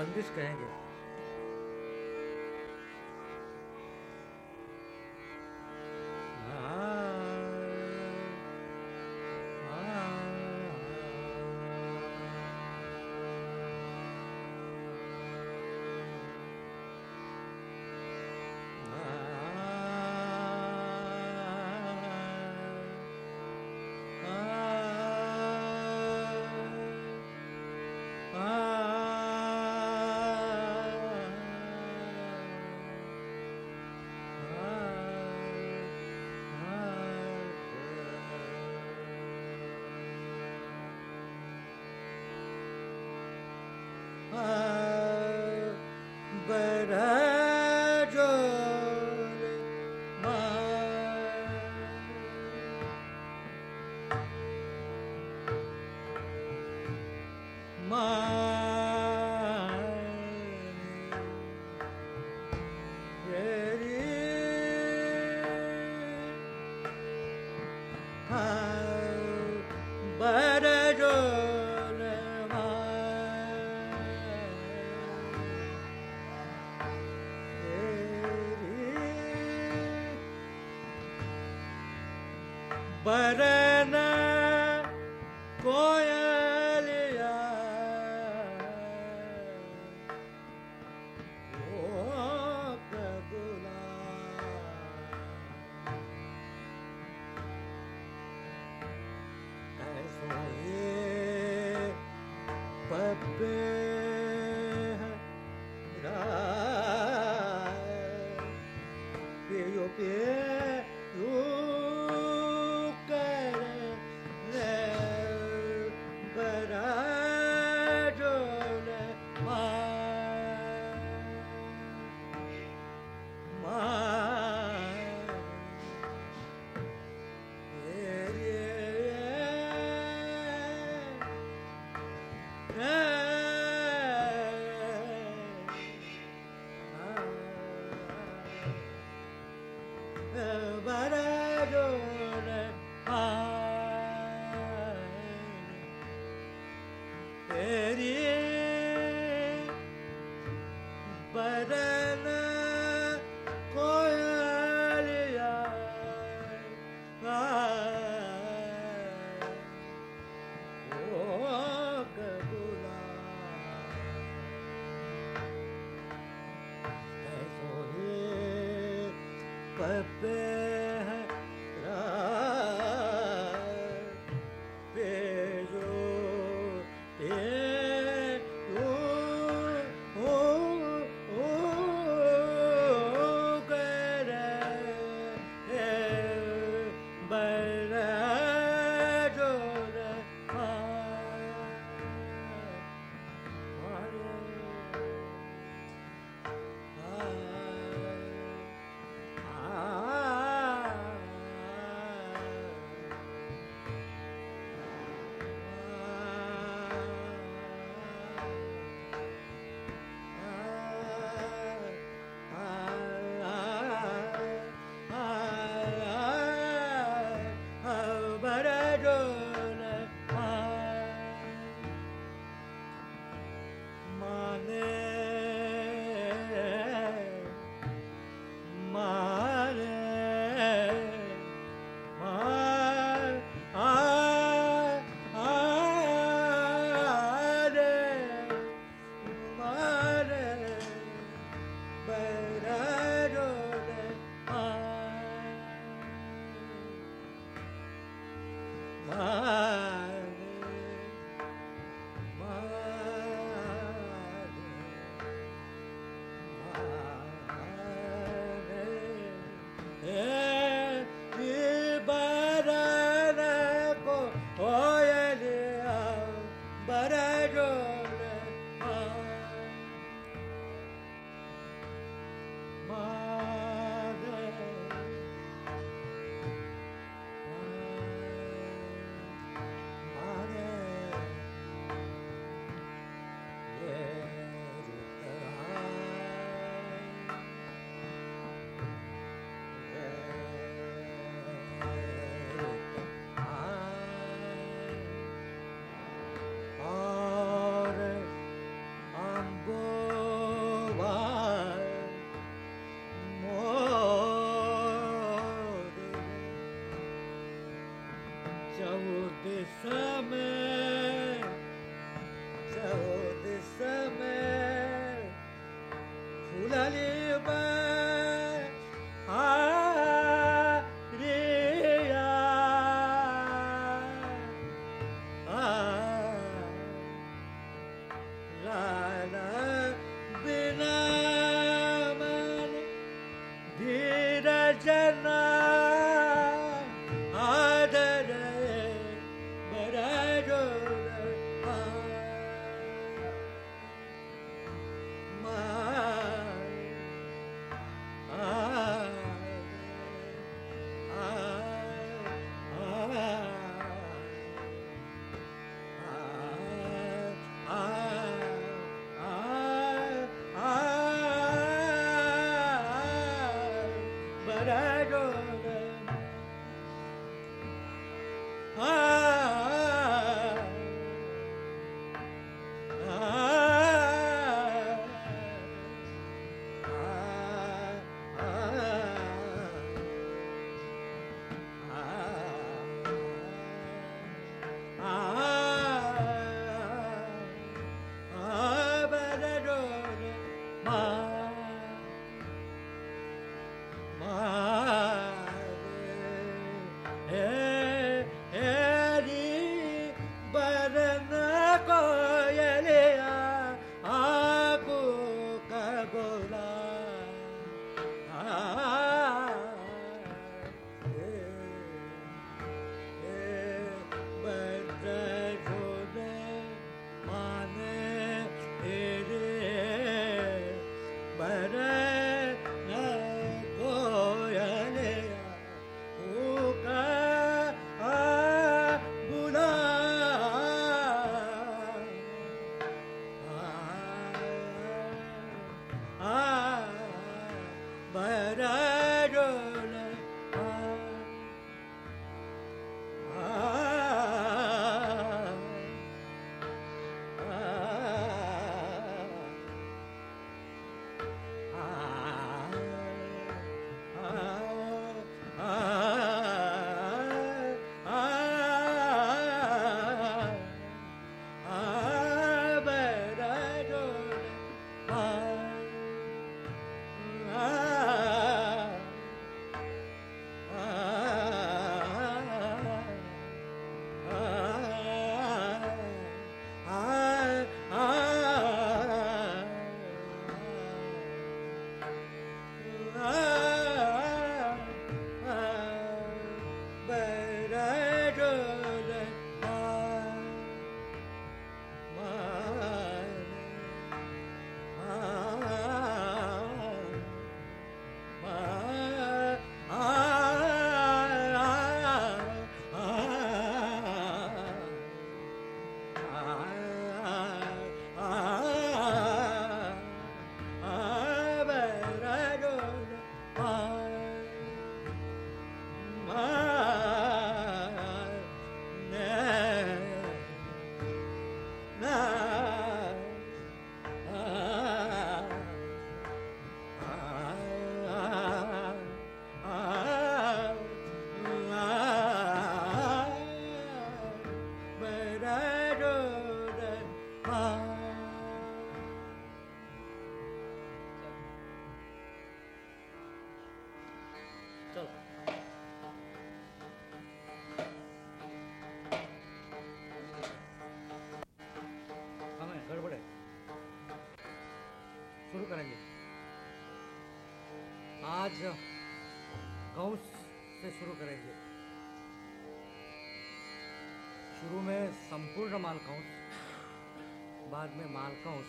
बंदिश कहेंगे but I है कंस से शुरू करेंगे। शुरू में संपूर्ण मालकंस बाद में मालकंस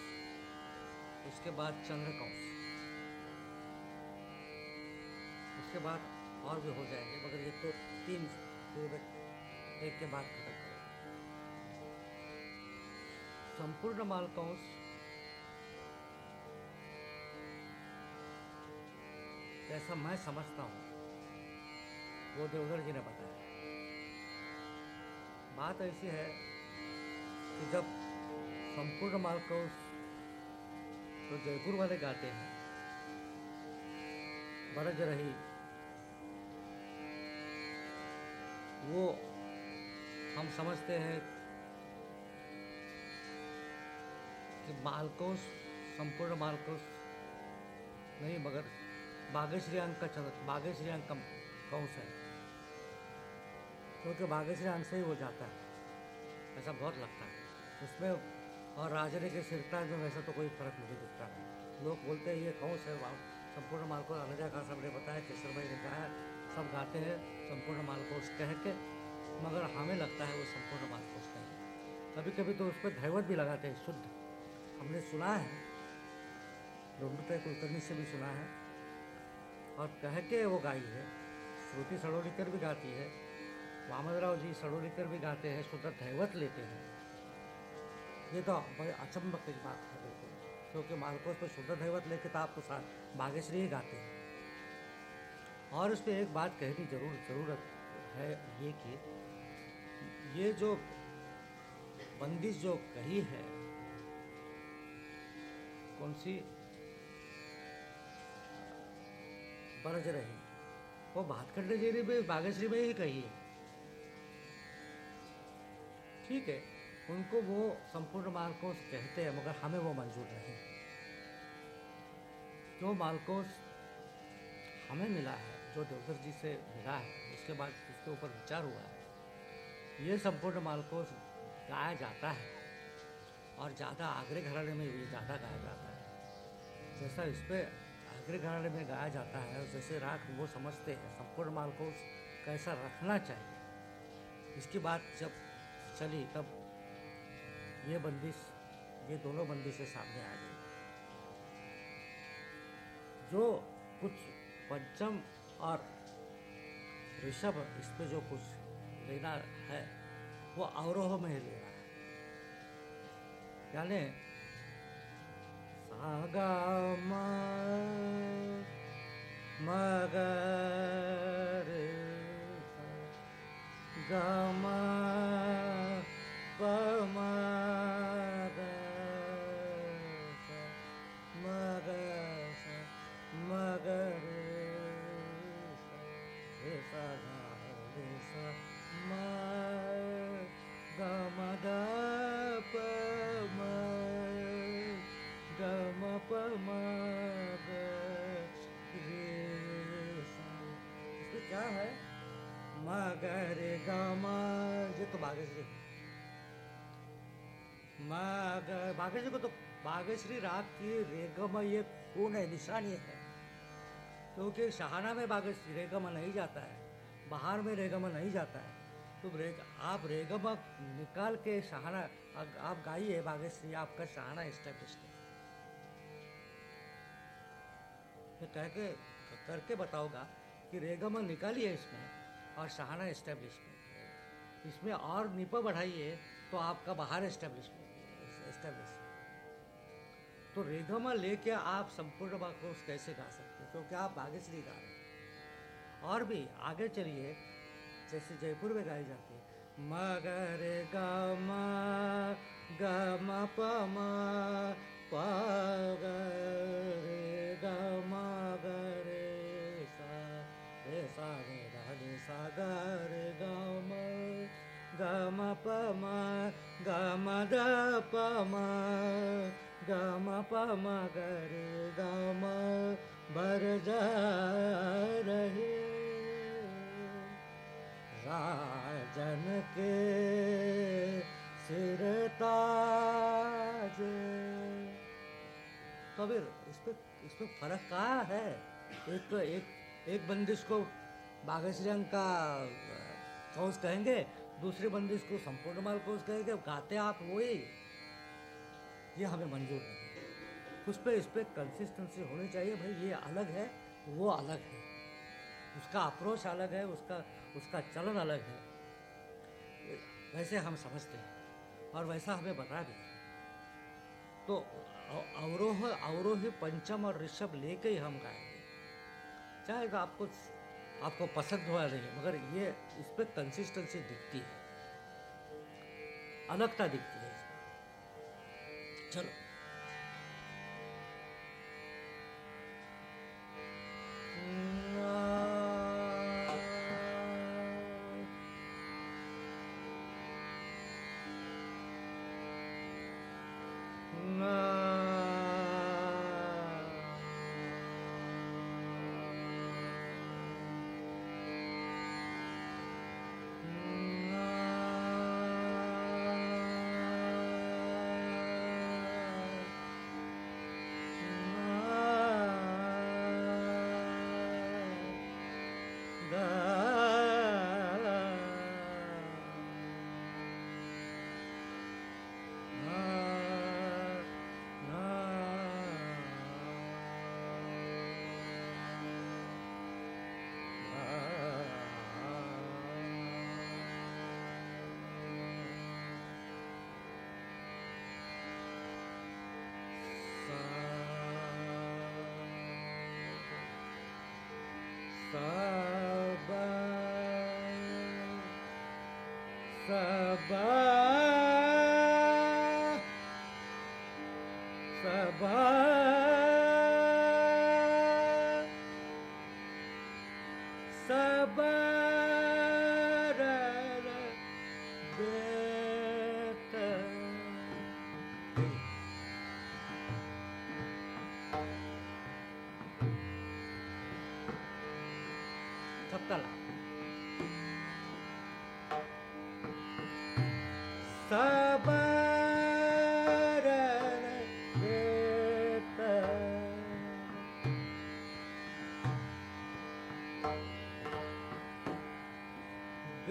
उसके बाद चंद्रकंस उसके बाद और भी हो जाएँगे, मगर ये तो तीन पूरे एक के बाद खत्म करेंगे। संपूर्ण मालकंस जैसा मैं समझता हूँ। वो देवधर जी ने बताया। बात ऐसी है कि जब संपूर्ण मालकंस तो जयपुर वाले गाते हैं, बरज रही, वो हम समझते हैं कि मालकोस संपूर्ण मालकोस नहीं, मगर बागेश्वरी अंक का चल बागेश्वरी अंक का कंस है। क्योंकि बागेश्वरी अंक से ही वो जाता है। ऐसा बहुत लगता है। उसमें और राजरे के सिरताज में वैसा तो कोई फ़र्क मुझे दिखता नहीं लोग बोलते हैं, ये कौन से संपूर्ण माल को अलजा का सबने बताया, केसर भाई ने गाया सब गाते हैं, संपूर्ण माल को कह के मगर हमें लगता है वो संपूर्ण माल को कह कभी कभी तो उस पर धैवत भी लगाते हैं, शुद्ध। हमने सुना है रुद्र कुलकर्णी से भी सुना है और कह के वो गाई है। श्रुति सड़ोलीकर भी गाती है। वामदराव जी सड़ोलीकर भी गाते हैं शुद्ध धैवत लेते हैं। ये तो बड़े अचंब की बात है, बिल्कुल। क्योंकि मालकोस पे शुद्ध धैवत लेके तो आप तो साथ बागेश्वरी ही गाते हैं। और इस पर एक बात कहनी ज़रूर, ज़रूरत है ये कि ये जो बंदिश जो कही है, कौन सी बरज रही। वो भातखंड जी ने भी बागेश्वरी में ही कही है। ठीक है, उनको वो संपूर्ण मालकोस कहते हैं, मगर हमें वो मंजूर नहीं। जो मालकोस हमें मिला है, जो देवधर जी से मिला है, उसके बाद उसके ऊपर विचार हुआ है, ये संपूर्ण मालकोस गाया जाता है, और ज़्यादा आगरे घराने में ये ज़्यादा गाया जाता है। जैसा इस पर आगरे में गाया जाता है जैसे राग वो समझते हैं, संपूर्ण मालकोस कैसा रखना चाहिए। इसकी बात जब चली, तब ये बंदिश ये दोनों बंदिशें सामने आ गई। जो कुछ पंचम और ऋषभ, इस पे जो कुछ लेना है, वो अवरोह में ही लेना है। यानी सागा मगर गमा मगर गमा ये तो बागेश्वरी मगर बागेश्वरी को तो बागेश्वरी राग की रेगम, ये खून है, निशानी है। क्योंकि तो शहाना में बागेश्वरी रेगम नहीं जाता है, बाहर में रेगम नहीं जाता है। तो रेग, आप रेगम निकाल के शहाना, आप गाइए बागेश्वरी, आपका शहाना स्टेब्लिश है कह के करके बताओगा कि रेगम निकालिए इसमें। और सहाना इस्टेब्लिशमेंट इसमें और निपा बढ़ाइए तो आपका बाहर इस्टेब्लिशमेंट इस्टेब्लिश तो रेगमा लेके आप संपूर्ण बाकोस कैसे गा सकते हैं? क्योंकि आप आगे से नहीं गा रहे। और भी आगे चलिए, जैसे जयपुर में गाई जाती है, मगर गमा गमा पमा पा गमा, गरे सा रे सा रे। गा म गा म प म गा म द प म गा म प म ग रे गा म बर जा रहे। राजन के सिर ताज। कबीर, इस पे इस पे फ़र्क कहाँ है? एक तो एक एक बंदिश को बागेश्वरी का कौश कहेंगे, दूसरे बंदिश को संपूर्ण माल कौश कहेंगे गाते आप वही। ये हमें मंजूर नहीं उस पर इस पर कंसिस्टेंसी होनी चाहिए भाई, ये अलग है, वो अलग है। उसका अप्रोच अलग है, उसका उसका चलन अलग है। वैसे हम समझते हैं, और वैसा हमें बता भी तो अवरोह, अवरोही पंचम और ऋषभ लेके ही हम गाएँगे। चाहे आपको आपको पसंद हुआ नहीं, मगर ये इस पर कंसिस्टेंसी दिखती है। अलगता दिखती है चलो।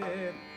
बेत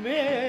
में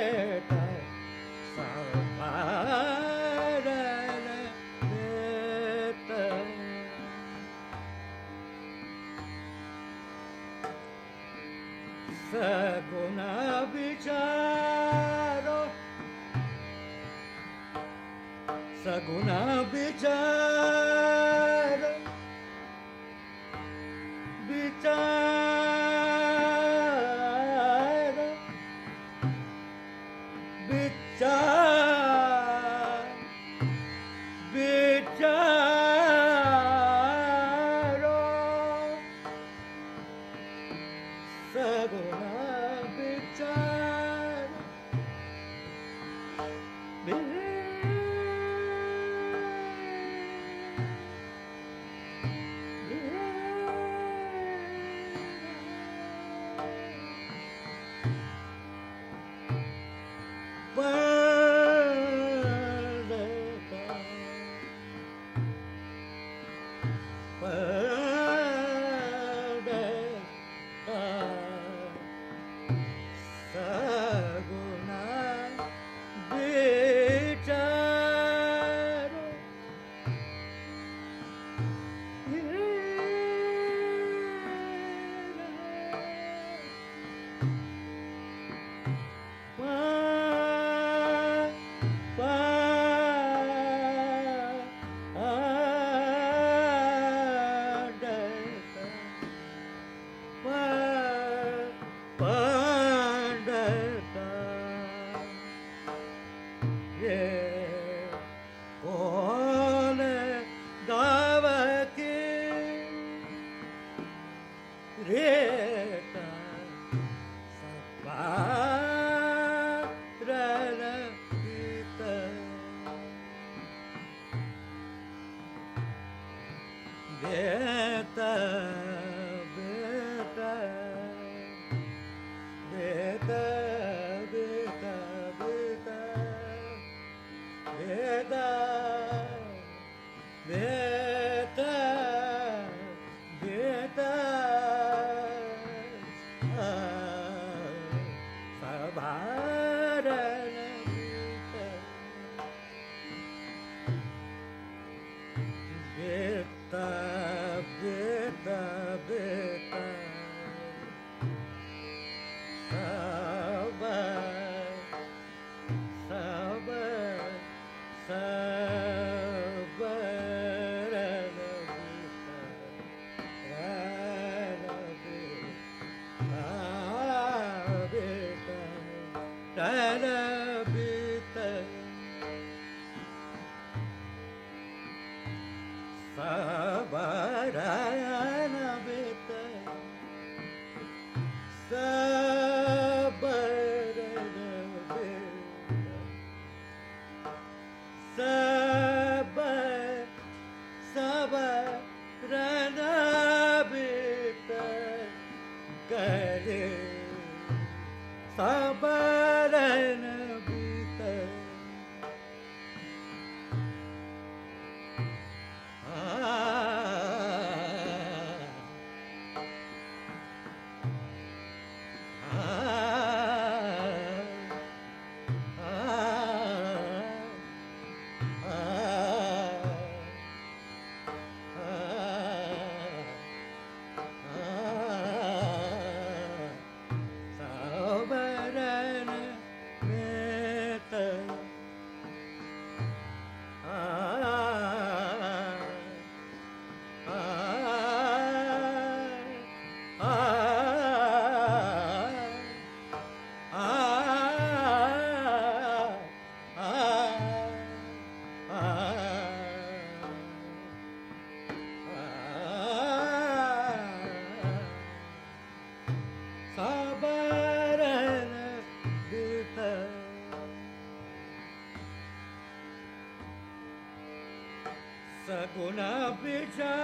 big time.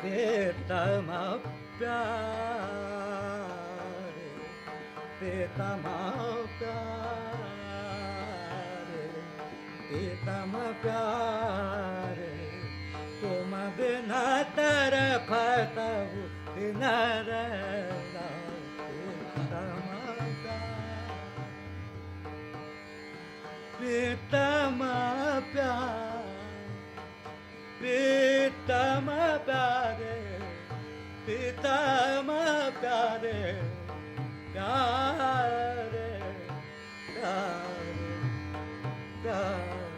प्रीतम प्यार प्रीतम प्यार प्रीतम प्यार तुम बिना तरफत दिन प्रीतम प्रीतम प्यार। प्यारे प्यारे प्रीतम प्यार प्यारे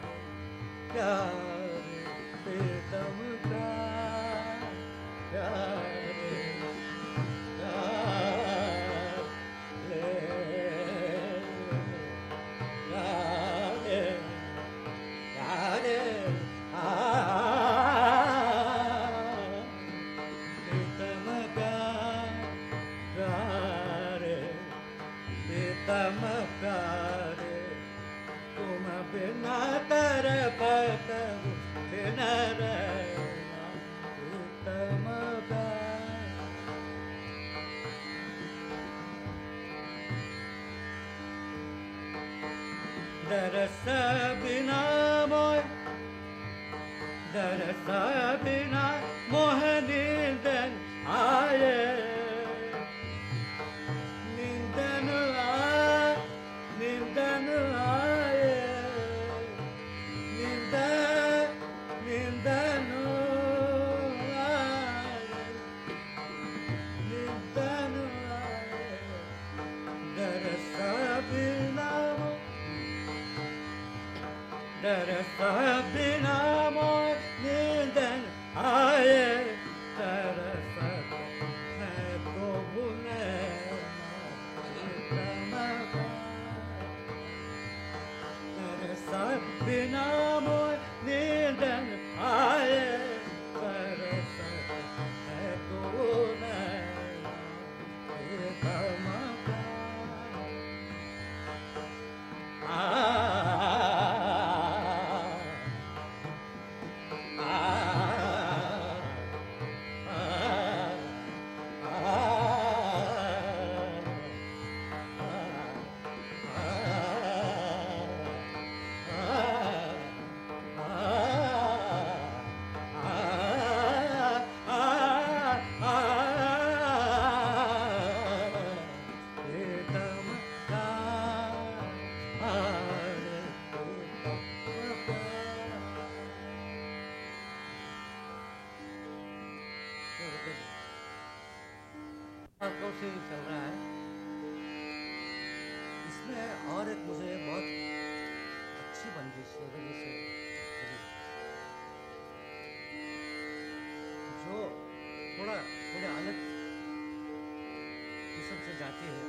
प्यारे Rabbi से चल रहा है। इसमें और एक मुझे बहुत अच्छी बंदिश जो थोड़ा, थोड़े अलग किस्म से जाती है।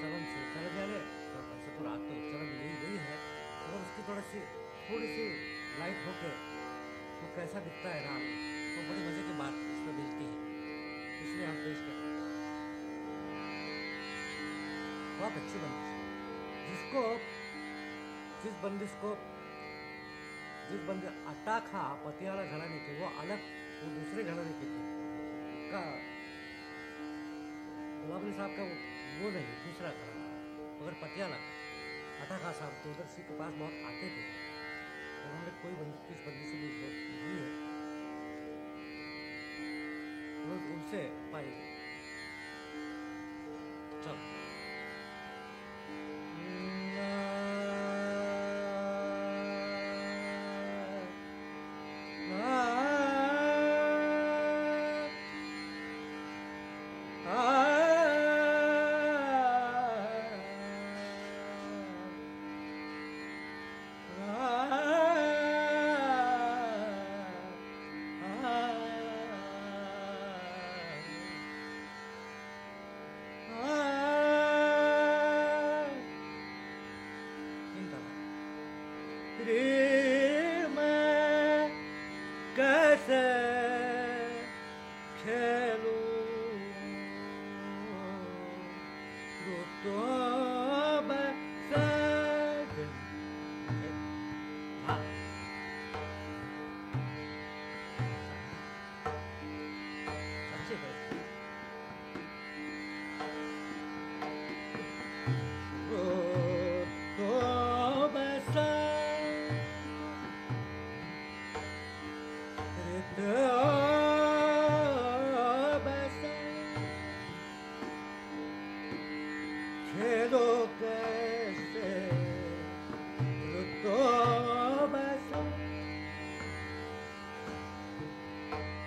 चलन से चलन तो वैसे तो रात तो चलन यही वही है। मगर उसकी थोड़ी सी थोड़ी सी लाइट होके वो कैसा दिखता है रात तो बड़ी मज़े की बात इसमें मिलती है। इसलिए हम पेश करते हैं। बहुत अच्छी बंदिश है। जिसको जिस बंदिश को जिस बंदे अट्टा खा पतियाला घराने के वो अलग वो दूसरे घराने के थे। का गुलाब साहब का वो, नहीं दूसरा घराना मगर पतियाला अटा खा साहब तो उधर सी के पास बहुत आते थे। उन्होंने कोई बंदी किस बंदी से ली है। उनसे पाई। चल।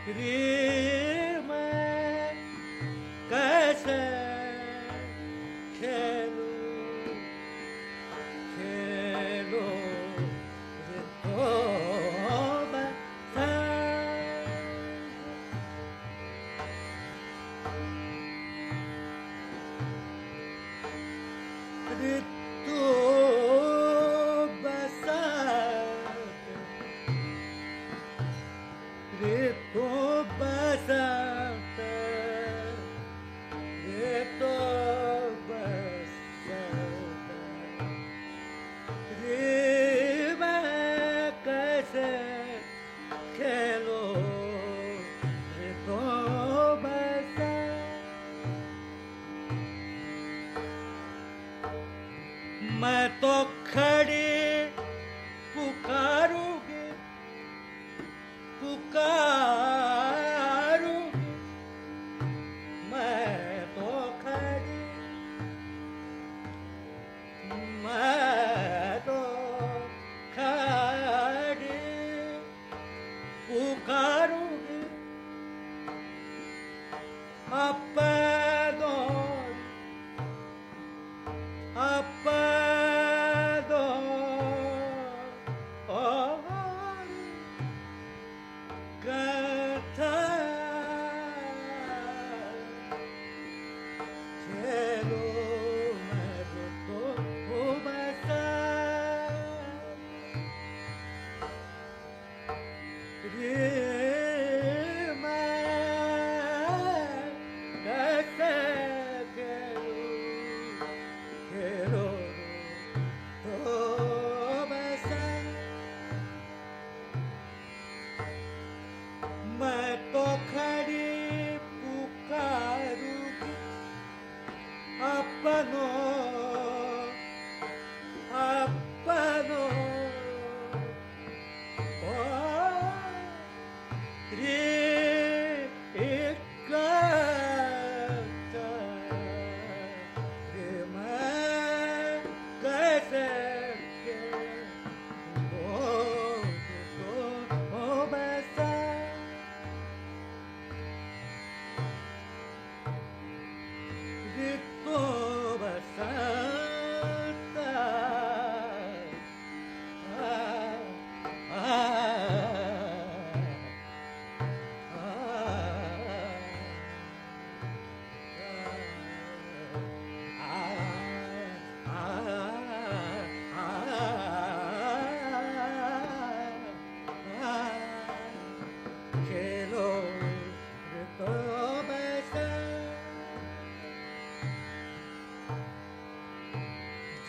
It is.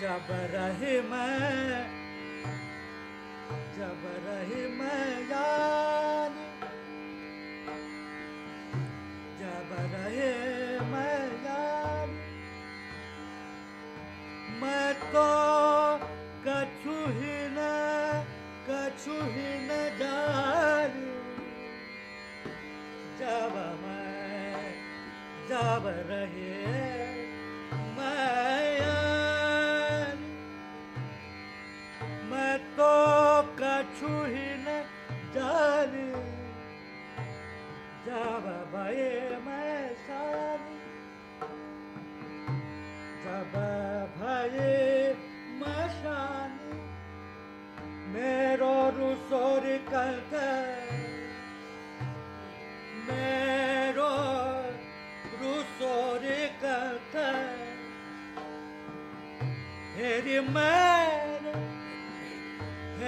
जब रही मैं, जब रही मैं यार जब रहे मैं यार मैं तो कछु ही न, कछु ही न जानी। जब मैं, जब रहे kuhine jani ja babaye main sani ja babaye mashani mero rusori kalte. Mero rusori kalte. Heri main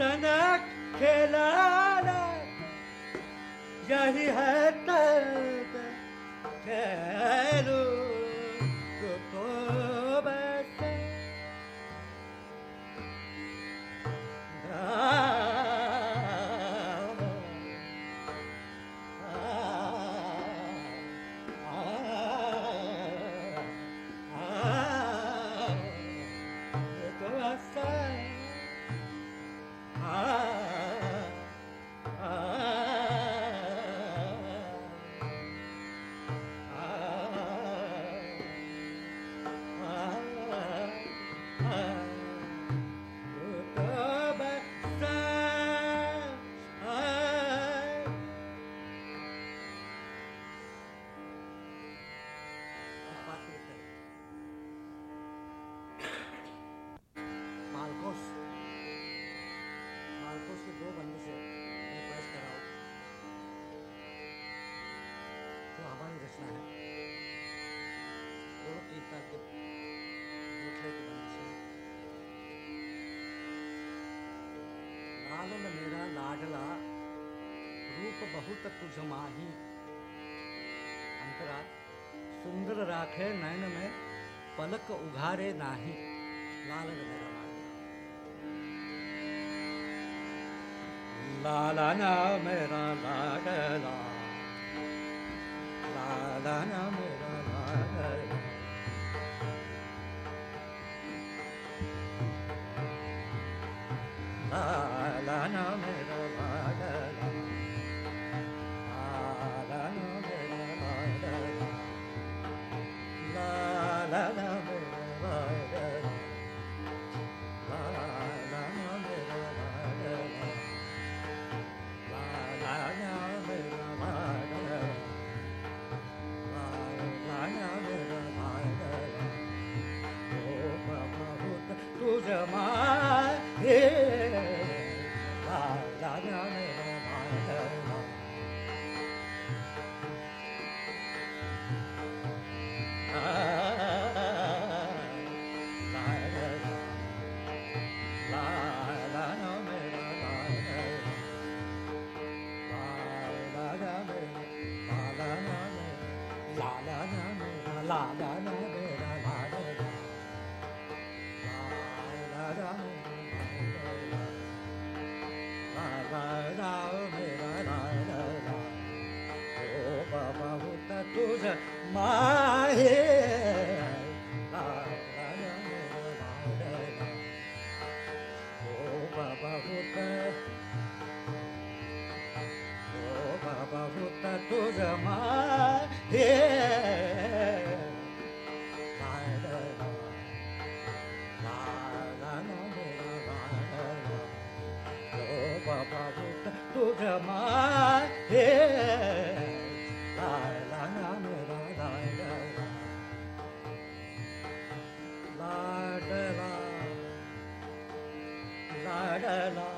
Hasan खेलाना यही है दर्द तुझ माही अंतरा, सुंदर राखे नयन में पलक उघारे नाही। लाल मेरा La la na me la la Bella.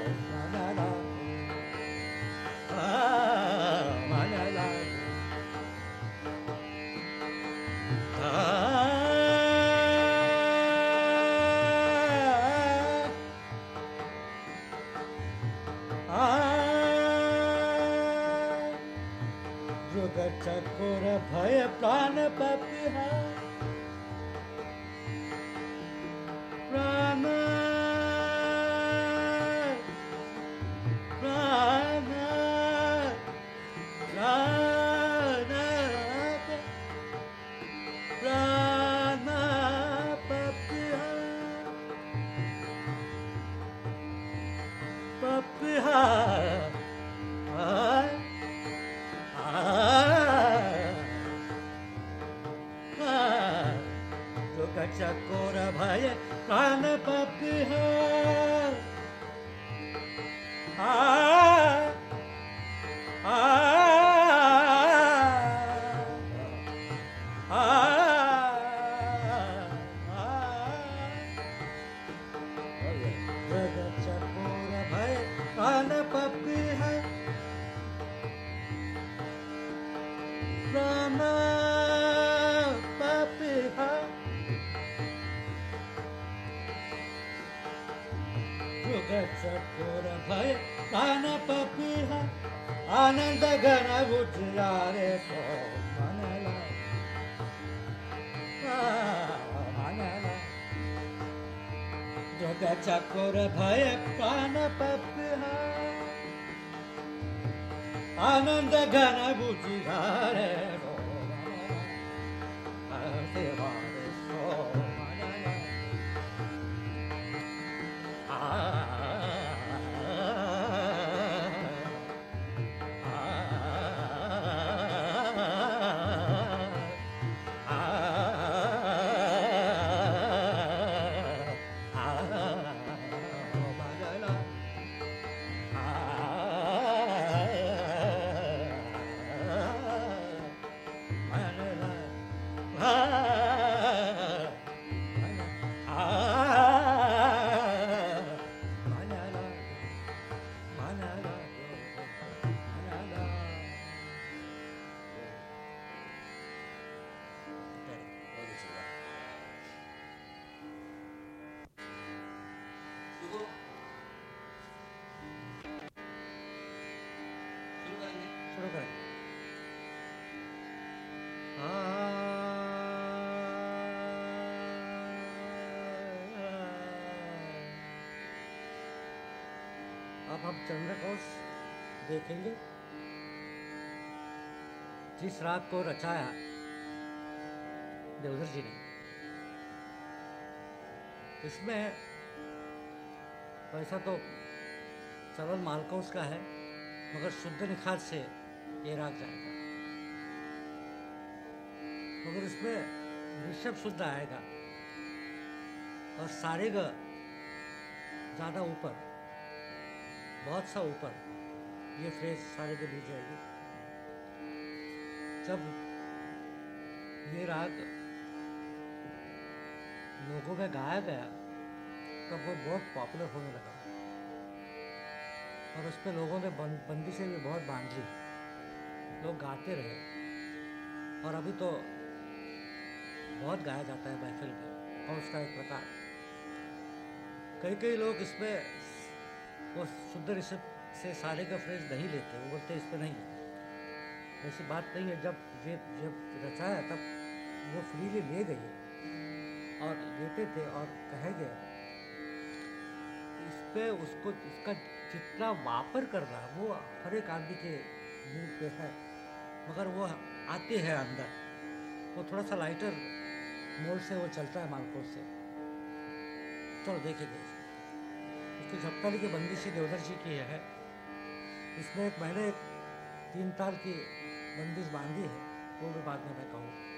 भय प्राण पपिहा हम चंद्रकोश देखेंगे। जिस राग को रचाया, देवधर जी ने। इसमें वैसा तो सरल मालकोस का है, मगर शुद्ध निखार से ये राग जाएगा। मगर इसमें ऋषभ शुद्ध आएगा और सारे ज़्यादा ऊपर। बहुत सा ऊपर। ये फ्रेज सारे के ली जाएगी। जब ये राग लोगों में गाया गया, तब वो बहुत पॉपुलर होने लगा। और उस पर लोगों ने बंदी से भी बहुत बाँध। ली लोग गाते रहे। और अभी तो बहुत गाया जाता है महफिल में। और उसका एक प्रकार। कई कई लोग इसमें वो शुद्ध ऋषभ से सारे का फ्रेज नहीं लेते, वो बोलते इस पर नहीं है ऐसी बात नहीं है, जब ये, जब रचाया तब वो फ्रीली ले गए और लेते थे और कहे गए। इस पर उसको, इसका जितना वापर करना, वो हर एक आदमी के मुँह पे है, मगर वो आते हैं अंदर। वो थोड़ा सा लाइटर मोड से वो चलता है मालकोट से। चलो देखेंगे। इसकी झपकली की बंदिशी देवधर जी की है, इसमें एक मैंने तीन ताल की बंदिश बांधी है, वो भी बाद में मैं कहूँ।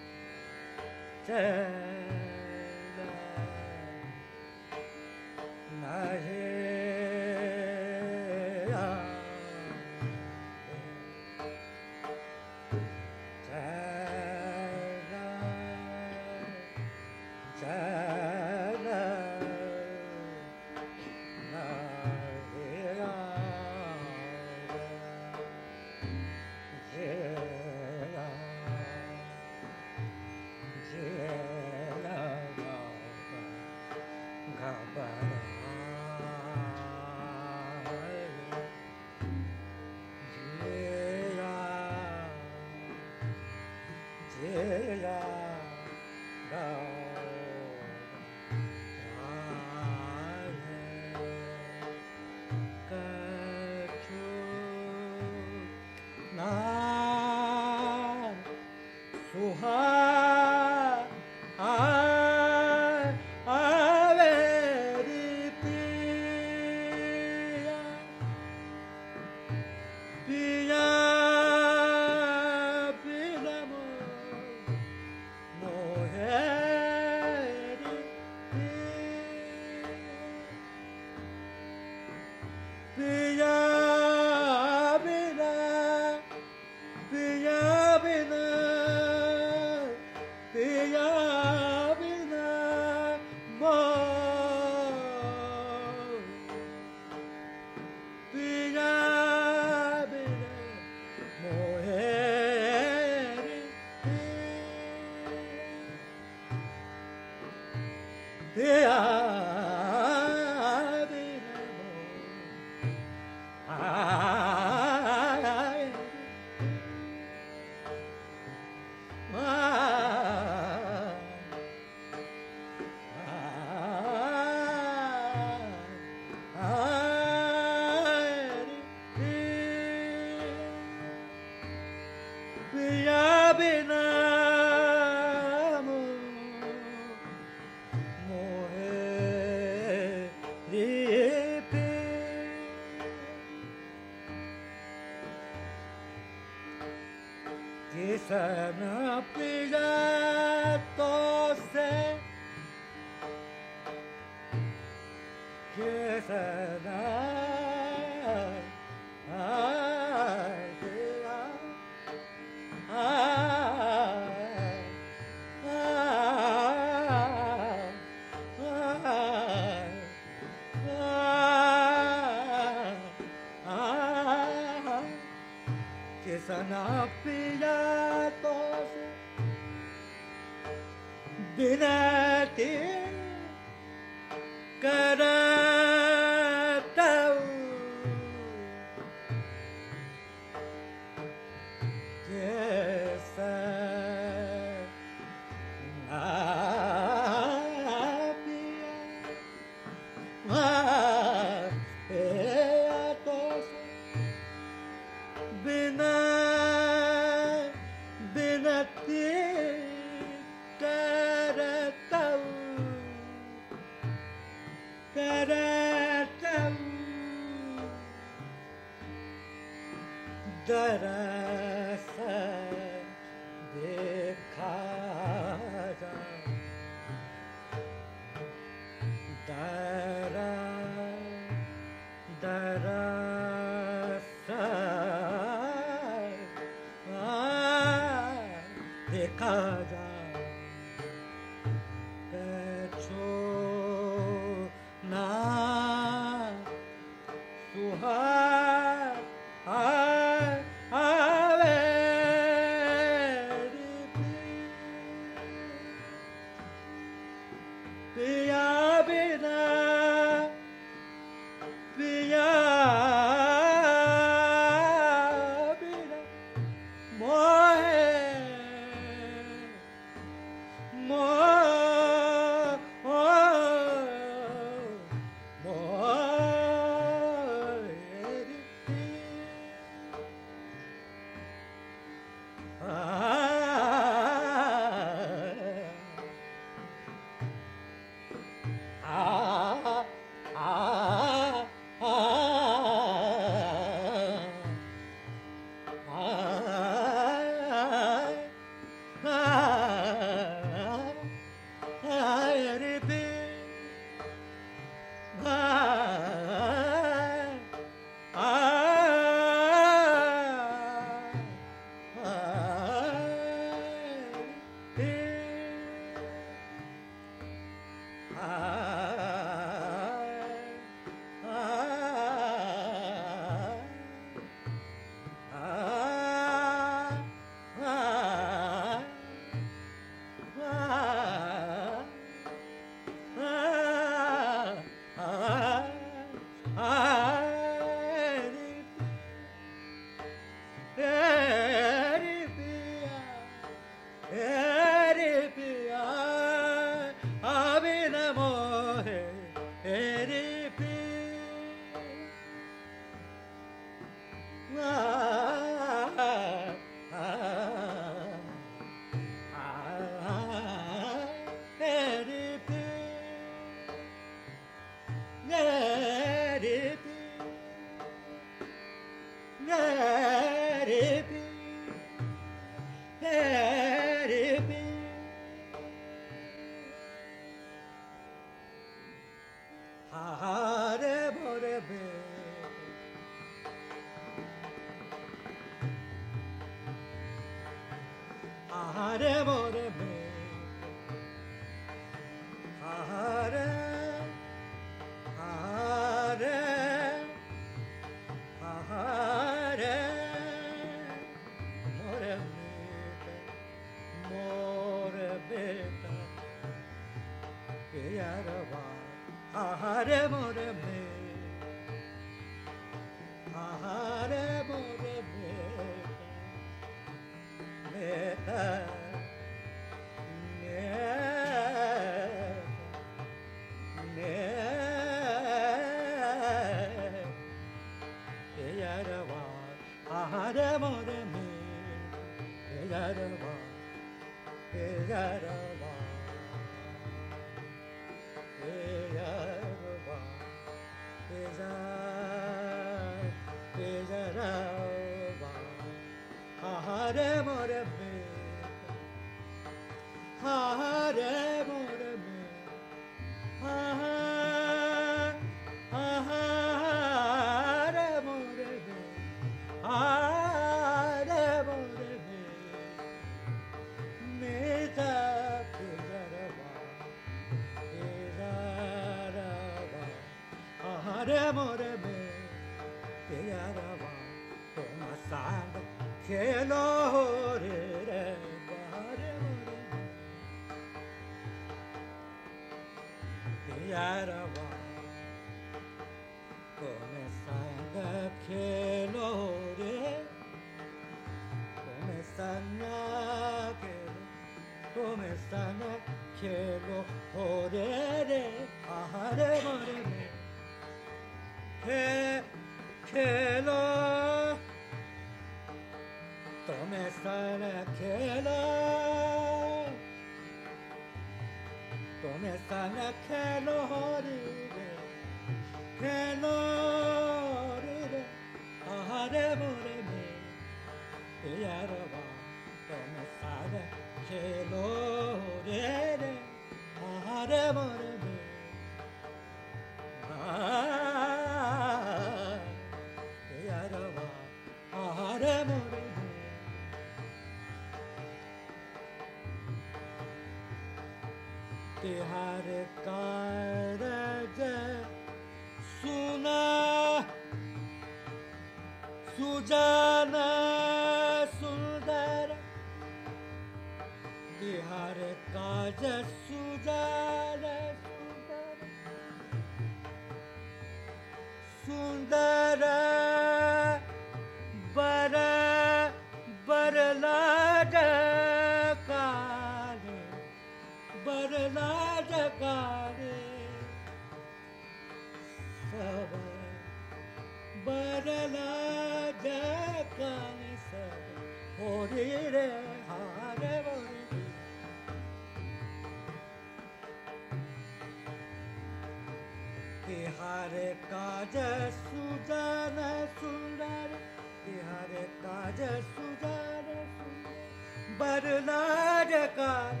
तिहारे काज सुजान सुंदर, तिहारे काज सुजान सुंदर। बरला जकान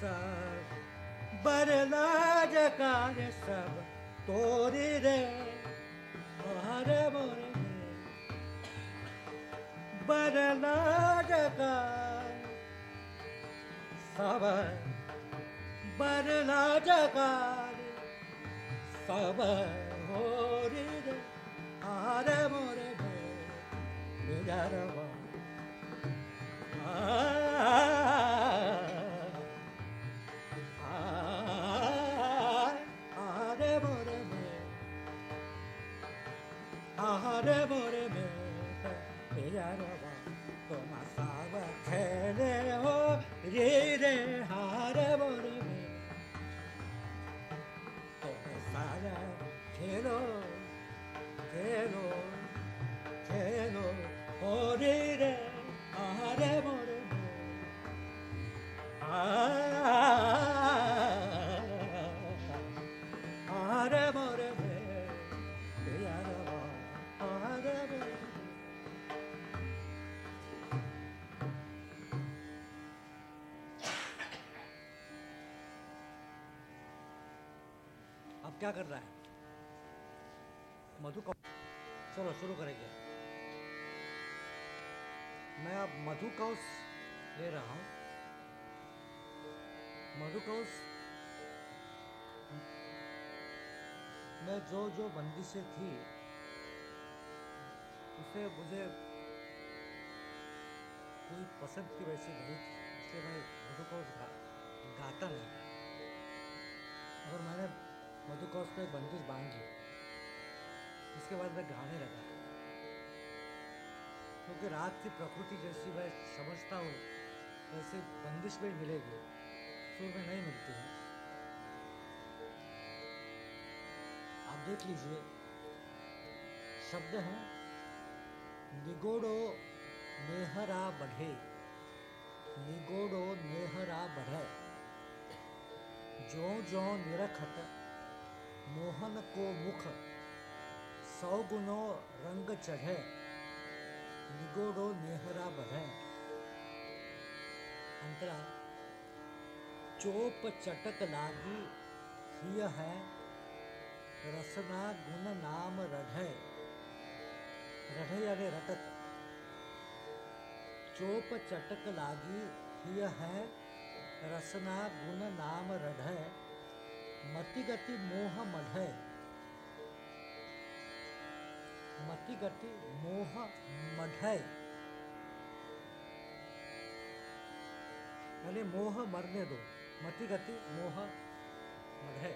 सब बरला जकान सब तोरी रे हरे मोरे बरला जगार सब बरला जगार सब हो रे हरे मोरे गुजरवा खेलो खेलो खेलो हो रे रे हरे मोरे में हरे मोरे में पियरवा हरे मोरे अब क्या कर रहा है? मधु कौ चलो शुरू करेंगे। मैं अब मधु कौश ले रहा हूँ। मधु कौश में जो जो बंदिशें थी उसे मुझे कोई पसंद की वैसी नहीं थी इसलिए मैं मधु कौश गा, गाता नहीं था। और मैंने मधु कौश पे एक बंदिश बाँध ली इसके बाद मैं गाने लगा। क्योंकि रात की प्रकृति जैसी मैं समझता हूँ, वैसे बंदिश में मिलेगी सुर में नहीं मिलती है। आप देख लीजिए, शब्द हैं, निगोड़ो नेहरा बढ़े, निगोड़ो नेहरा बढ़े जो जो निरखत मोहन को मुख सौ गुनो रंग चढ़े निगोड़ो नेहरा बढ़े अंतरा चोप चटक लागी हिय है रसना गुण नाम रढ़े रढ़े यानी रटत। चोप चटक लागी हिय है रसना गुण नाम रढ़े मति गति मोह मढ़े मति गति मोह मढ़य यानी मोह मरने दो, मति गति मोह मढ़य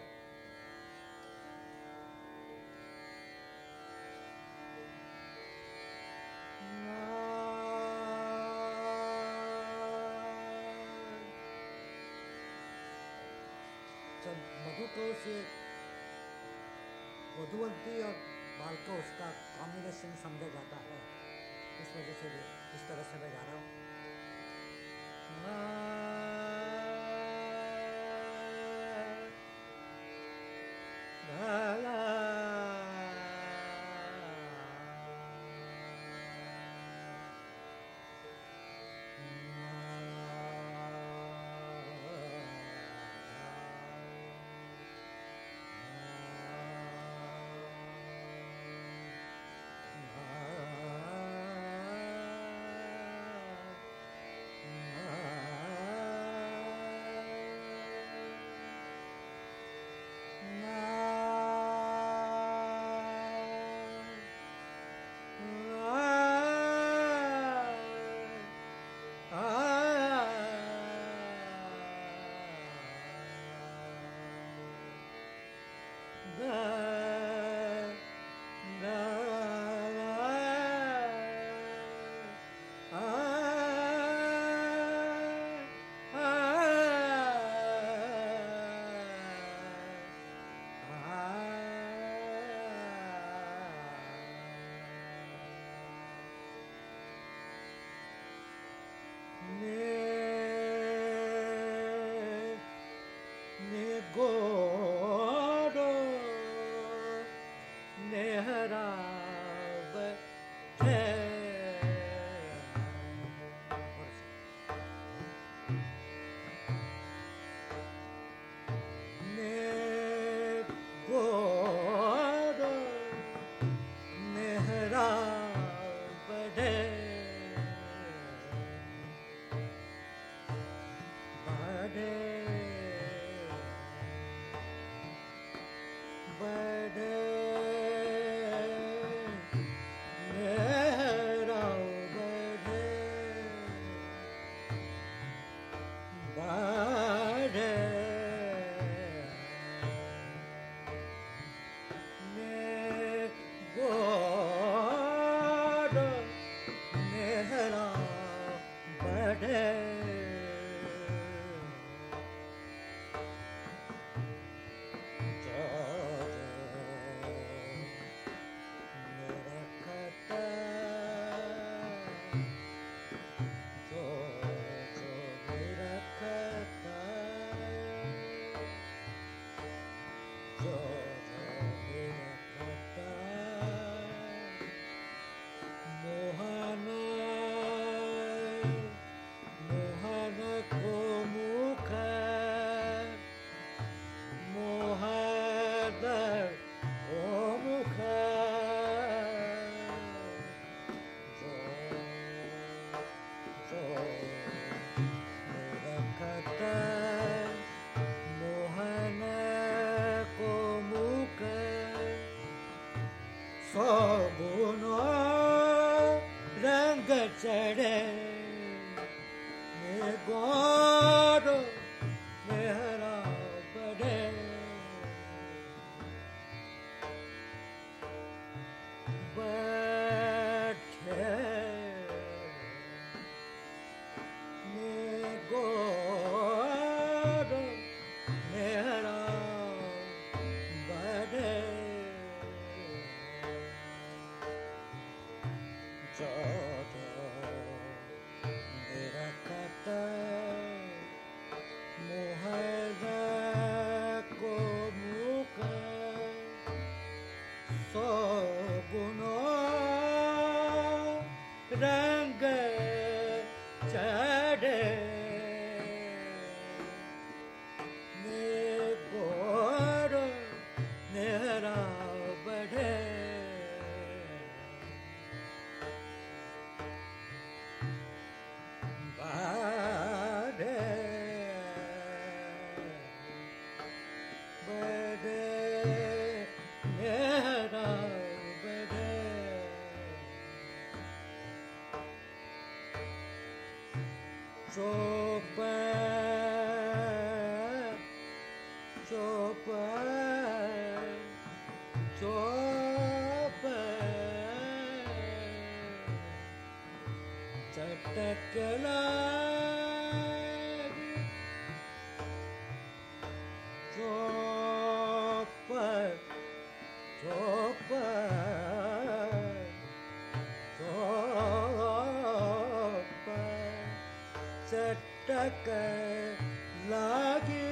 मधु को से मधुवंती और बाल को उसका कॉम्बिनेशन समझा जाता है। इस वजह से इस तरह से मैं गा रहा हूँ। Sopa Sopa चटक लागी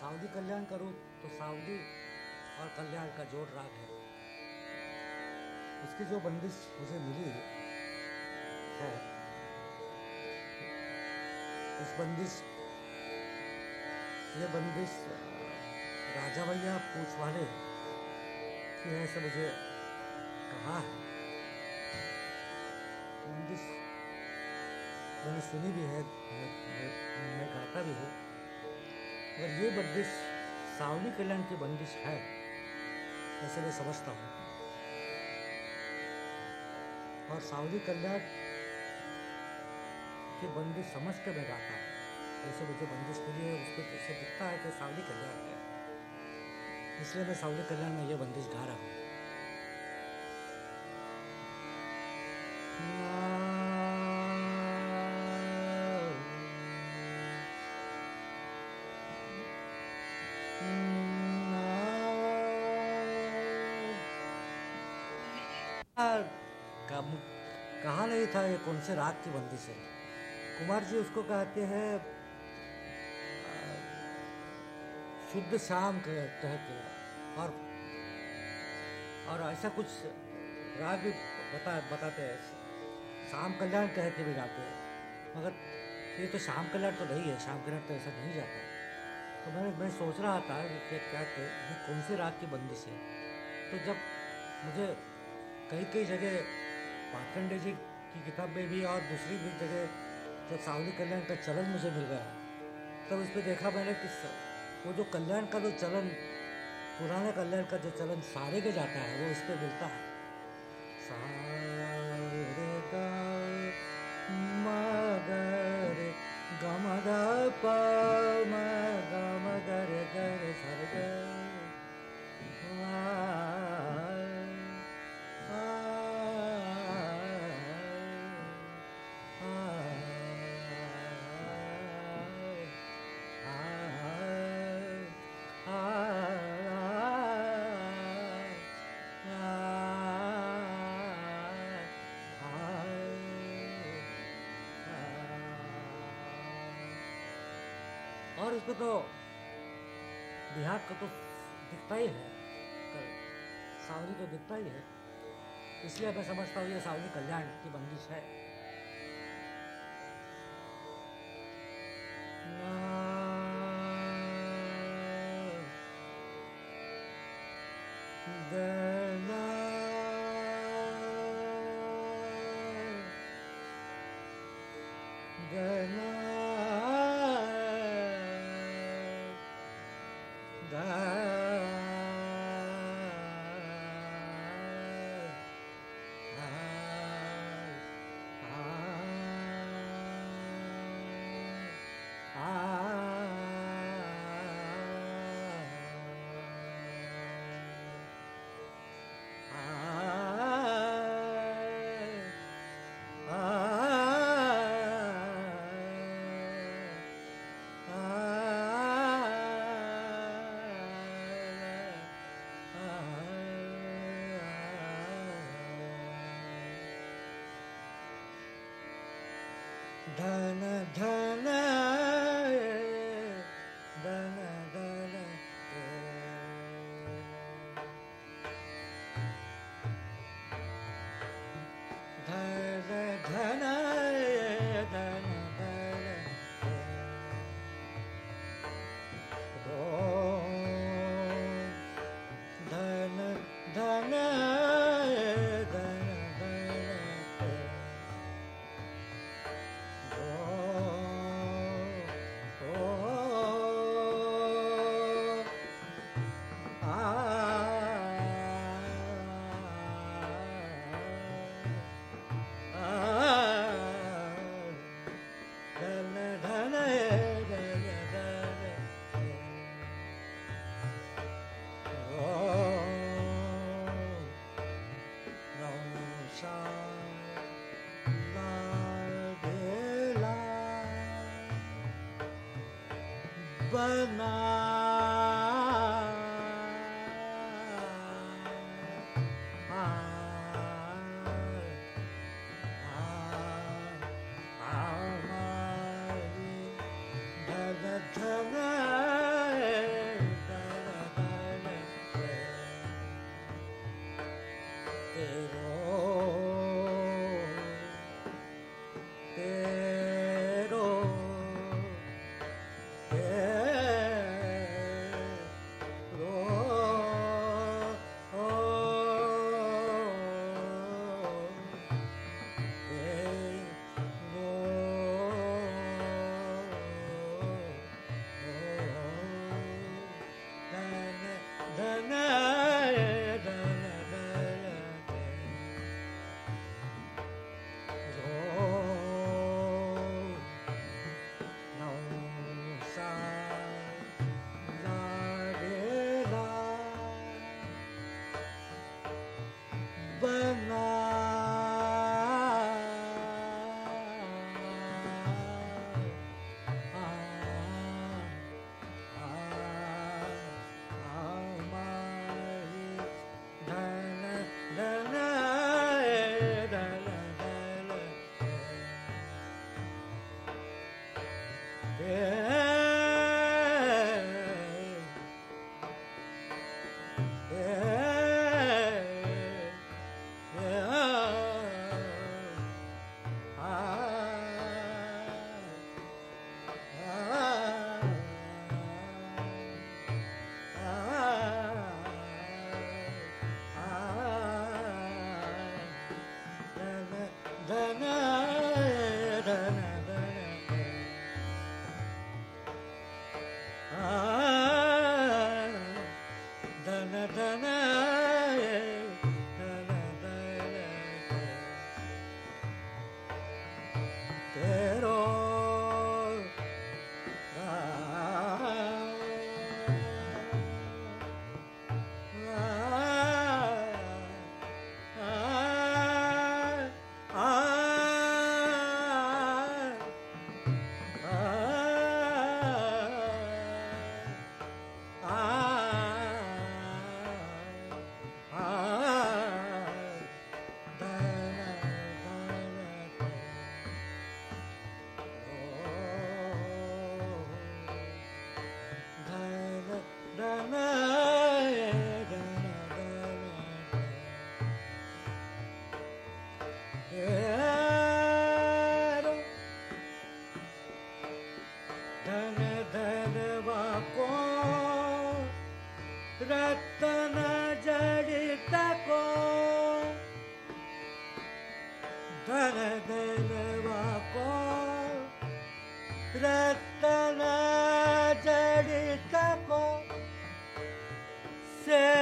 सावधी कल्याण करूँ तो सावधी और कल्याण का जोड़ राग है। उसकी जो बंदिश मुझे मिली है इस बंदिश ये बंदिश राजा भैया पूछ वाले की ऐसे मुझे कहा है। बंदिश मैंने सुनी भी है मैं, मैं, मैं गाता भी हूँ। मगर ये बंदिश सावली कल्याण की बंदिश है, ऐसे मैं समझता हूँ। और सावली कल्याण की बंदिश समझ कर मैं गाता हूँ। जैसे मुझे बंदिश मिली है, उसको जैसे दिखता है कि सावली कल्याण है। इसलिए मैं सावली कल्याण में यह बंदिश गा रहा हूँ। था ये कौन से राग की बंदिश है कुमार जी उसको कहते हैं शुद्ध शाम कह कह के और और ऐसा कुछ राग भी बता, बताते हैं। शाम कल्याण कह के भी जाते हैं। मगर ये तो शाम कल्याण तो नहीं है, शाम कल्याण तो ऐसा नहीं जाता। तो मैंने मैं सोच रहा था कि क्या कि ये कौन से राग की बंदिश है तो जब मुझे कई कई जगह मार्कंडे जी की किताब में भी और दूसरी भी जगह जब सावली कल्याण का चलन मुझे मिल गया। तब उस पर देखा मैंने कि वो जो कल्याण का जो चलन, पुराने कल्याण का जो चलन सारे के जाता है, वो इस पर मिलता है। और इसमें तो बिहार का तो दिखता ही है सावरी तो दिखता ही है। इसलिए मैं समझता हूँ ये सावरी कल्याण की बंदिश है। My. Yeah.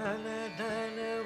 धन धन